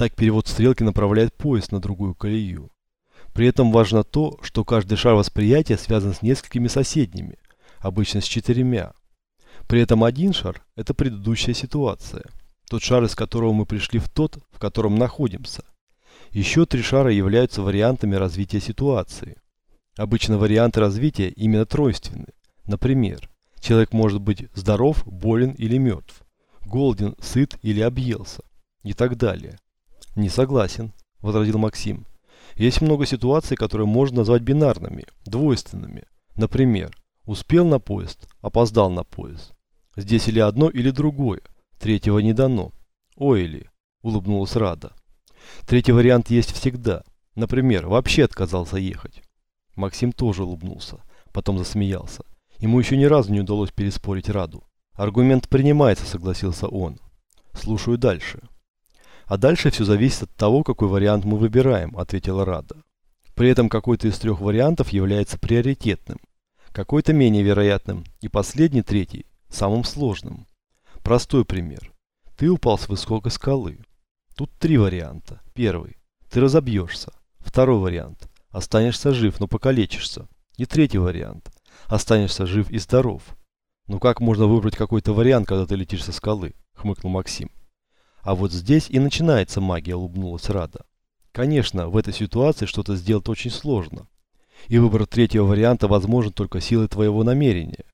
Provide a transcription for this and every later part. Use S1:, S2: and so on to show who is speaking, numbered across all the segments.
S1: Так перевод стрелки направляет поезд на другую колею. При этом важно то, что каждый шар восприятия связан с несколькими соседними, обычно с четырьмя. При этом один шар – это предыдущая ситуация, тот шар, из которого мы пришли в тот, в котором находимся. Еще три шара являются вариантами развития ситуации. Обычно варианты развития именно тройственны. Например, человек может быть здоров, болен или мертв, голоден, сыт или объелся и так далее. Не согласен, возразил Максим. Есть много ситуаций, которые можно назвать бинарными, двойственными. Например, успел на поезд, опоздал на поезд. Здесь или одно, или другое. Третьего не дано. Ой или, улыбнулась Рада. Третий вариант есть всегда. Например, вообще отказался ехать. Максим тоже улыбнулся, потом засмеялся. Ему еще ни разу не удалось переспорить Раду. Аргумент принимается, согласился он. Слушаю дальше. А дальше все зависит от того, какой вариант мы выбираем, ответила Рада. При этом какой-то из трех вариантов является приоритетным, какой-то менее вероятным и последний, третий, самым сложным. Простой пример. Ты упал с высокой скалы. Тут три варианта. Первый. Ты разобьешься. Второй вариант. Останешься жив, но покалечишься. И третий вариант. Останешься жив и здоров. Ну как можно выбрать какой-то вариант, когда ты летишь со скалы? Хмыкнул Максим. А вот здесь и начинается магия, улыбнулась Рада. Конечно, в этой ситуации что-то сделать очень сложно. И выбор третьего варианта возможен только силой твоего намерения.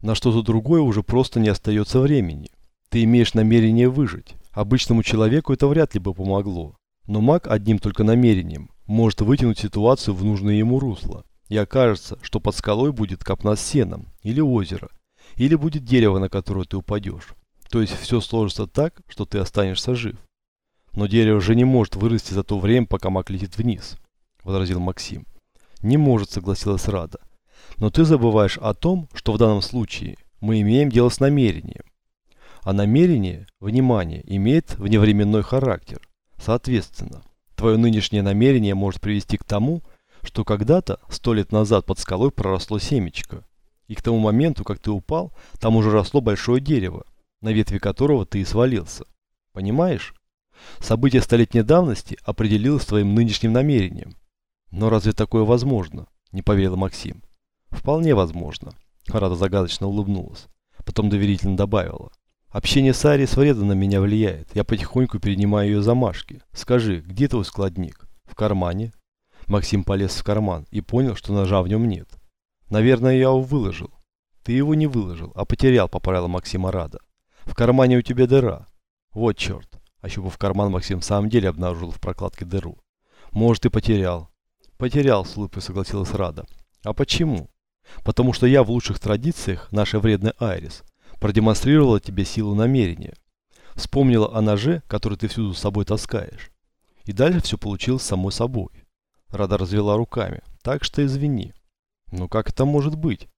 S1: На что-то другое уже просто не остается времени. Ты имеешь намерение выжить. Обычному человеку это вряд ли бы помогло. Но маг одним только намерением может вытянуть ситуацию в нужное ему русло. И окажется, что под скалой будет копна с сеном, или озеро, или будет дерево, на которое ты упадешь. То есть все сложится так, что ты останешься жив. Но дерево же не может вырасти за то время, пока маг летит вниз, возразил Максим. Не может, согласилась Рада. Но ты забываешь о том, что в данном случае мы имеем дело с намерением. А намерение, внимание, имеет вневременной характер. Соответственно, твое нынешнее намерение может привести к тому, что когда-то, сто лет назад под скалой проросло семечко. И к тому моменту, как ты упал, там уже росло большое дерево, на ветви которого ты и свалился. Понимаешь? Событие столетней давности определилось твоим нынешним намерением. Но разве такое возможно? Не поверил Максим. Вполне возможно. Рада загадочно улыбнулась. Потом доверительно добавила. Общение с Арией вредно на меня влияет. Я потихоньку перенимаю ее замашки. Скажи, где твой складник? В кармане? Максим полез в карман и понял, что ножа в нем нет. Наверное, я его выложил. Ты его не выложил, а потерял, поправила Максима Рада. В кармане у тебя дыра. Вот черт. Ощупав карман, Максим в самом деле обнаружил в прокладке дыру. Может, и потерял. Потерял, с улыбкой согласилась Рада. А почему? Потому что я в лучших традициях, нашей вредной Айрис, продемонстрировала тебе силу намерения. Вспомнила о ноже, который ты всюду с собой таскаешь. И дальше все получилось самой собой. Рада развела руками. Так что извини. Ну как это может быть?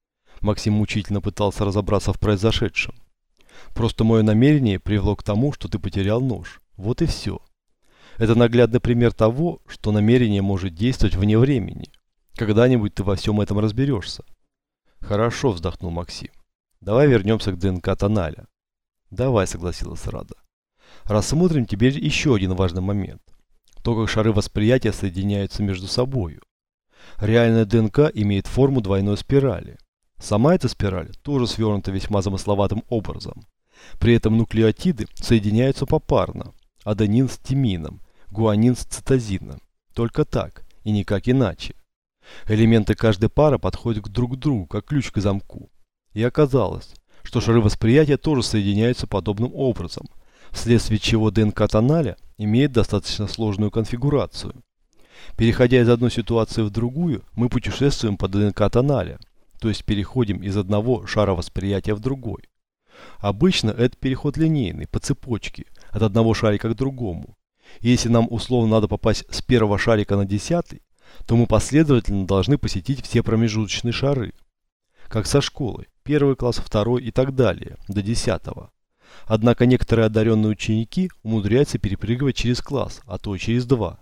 S1: Максим мучительно пытался разобраться в произошедшем. Просто мое намерение привело к тому, что ты потерял нож. Вот и все. Это наглядный пример того, что намерение может действовать вне времени. Когда-нибудь ты во всем этом разберешься. Хорошо, вздохнул Максим. Давай вернемся к ДНК Тоналя. Давай, согласилась Рада. Рассмотрим теперь еще один важный момент. То, как шары восприятия соединяются между собой. Реальная ДНК имеет форму двойной спирали. Сама эта спираль тоже свернута весьма замысловатым образом. При этом нуклеотиды соединяются попарно. Аденин с тимином, гуанин с цитозином. Только так и никак иначе. Элементы каждой пары подходят друг к другу, как ключ к замку. И оказалось, что шары восприятия тоже соединяются подобным образом, вследствие чего ДНК тоналя имеет достаточно сложную конфигурацию. Переходя из одной ситуации в другую, мы путешествуем по ДНК тоналя, то есть переходим из одного шара восприятия в другой. Обычно это переход линейный, по цепочке, от одного шарика к другому. Если нам условно надо попасть с первого шарика на десятый, то мы последовательно должны посетить все промежуточные шары. Как со школой, первый класс, второй и так далее, до десятого. Однако некоторые одаренные ученики умудряются перепрыгивать через класс, а то и через два.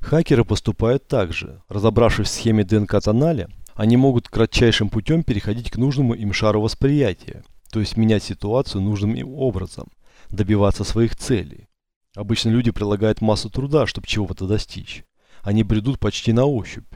S1: Хакеры поступают так же. Разобравшись в схеме ДНК-тоналя, они могут кратчайшим путем переходить к нужному им шару восприятия, то есть менять ситуацию нужным им образом, добиваться своих целей. Обычно люди прилагают массу труда, чтобы чего-то достичь. Они бредут почти на ощупь.